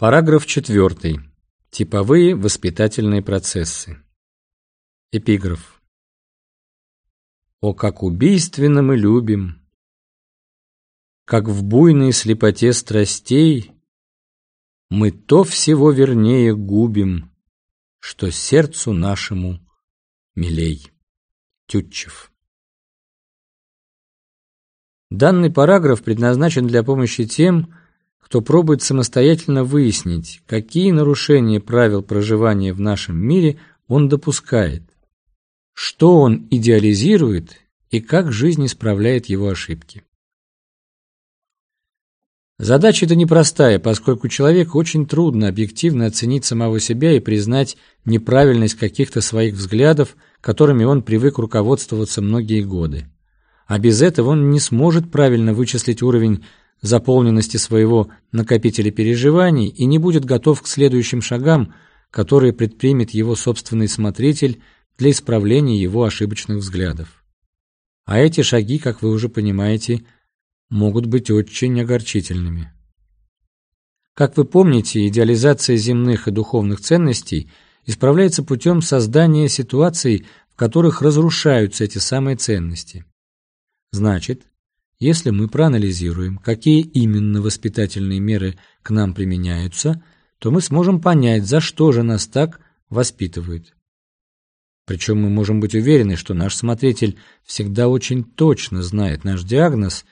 Параграф 4. Типовые воспитательные процессы. Эпиграф. О, как убийственно мы любим, как в буйной слепоте страстей мы то всего вернее губим, что сердцу нашему милей. Тютчев. Данный параграф предназначен для помощи тем, кто пробует самостоятельно выяснить, какие нарушения правил проживания в нашем мире он допускает, что он идеализирует и как жизнь исправляет его ошибки. Задача эта непростая, поскольку человеку очень трудно объективно оценить самого себя и признать неправильность каких-то своих взглядов, которыми он привык руководствоваться многие годы. А без этого он не сможет правильно вычислить уровень заполненности своего накопителя переживаний и не будет готов к следующим шагам, которые предпримет его собственный смотритель для исправления его ошибочных взглядов. А эти шаги, как вы уже понимаете, могут быть очень огорчительными. Как вы помните, идеализация земных и духовных ценностей исправляется путем создания ситуаций, в которых разрушаются эти самые ценности. Значит, если мы проанализируем, какие именно воспитательные меры к нам применяются, то мы сможем понять, за что же нас так воспитывают. Причем мы можем быть уверены, что наш смотритель всегда очень точно знает наш диагноз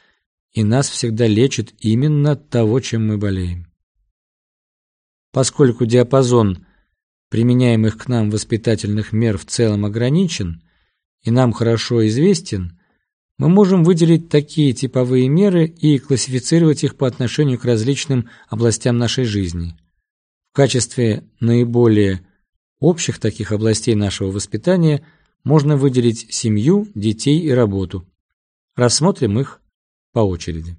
и нас всегда лечит именно того, чем мы болеем. Поскольку диапазон применяемых к нам воспитательных мер в целом ограничен и нам хорошо известен, мы можем выделить такие типовые меры и классифицировать их по отношению к различным областям нашей жизни. В качестве наиболее общих таких областей нашего воспитания можно выделить семью, детей и работу. Рассмотрим их по очереди.